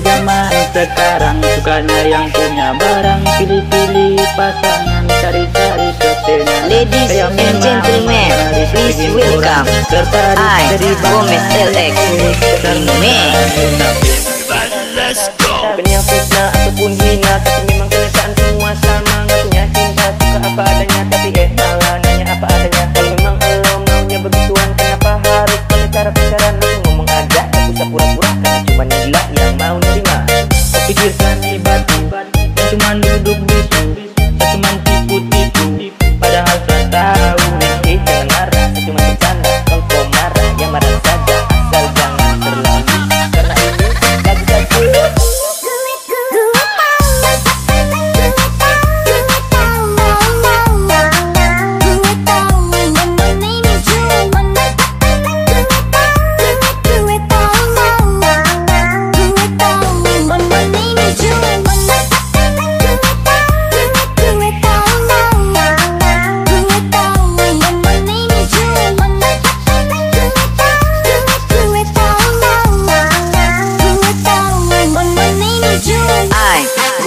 zaman sekarang. Sukanya yang punya barang Pilih-pilih pasangan Cari-cari kesenya Ladies Kayak and gentlemen Please welcome I Gomez LX Ini Let's go Kenyang fitnah ataupun hina Tapi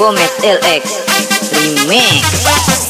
Gómez LX Remix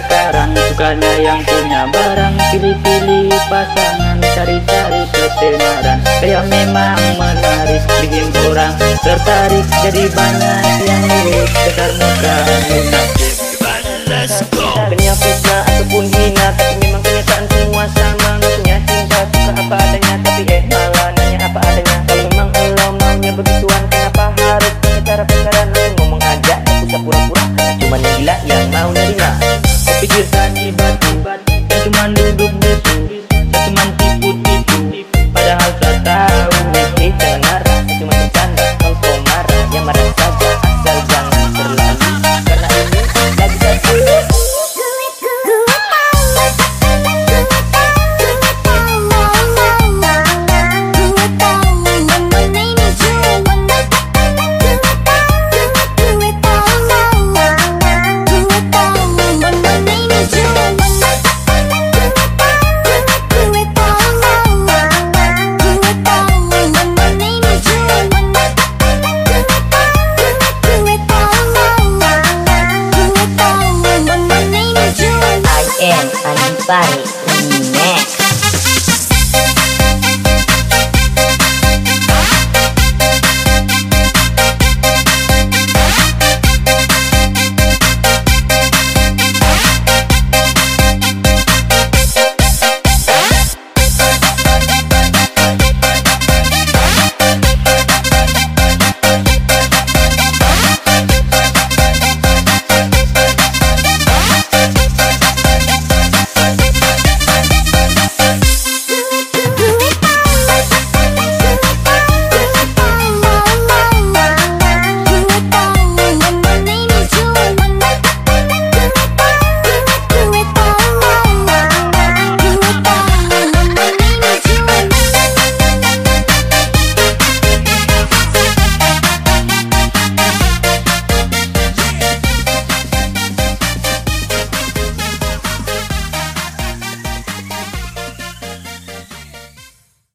sekarang Sukanya yang punya barang. Pilih-pilih pasangan Cari-cari ketenaran. Yang memang menarik Bikin orang tertarik. Jadi banyak yang mirip Sekitar muka dance on your body.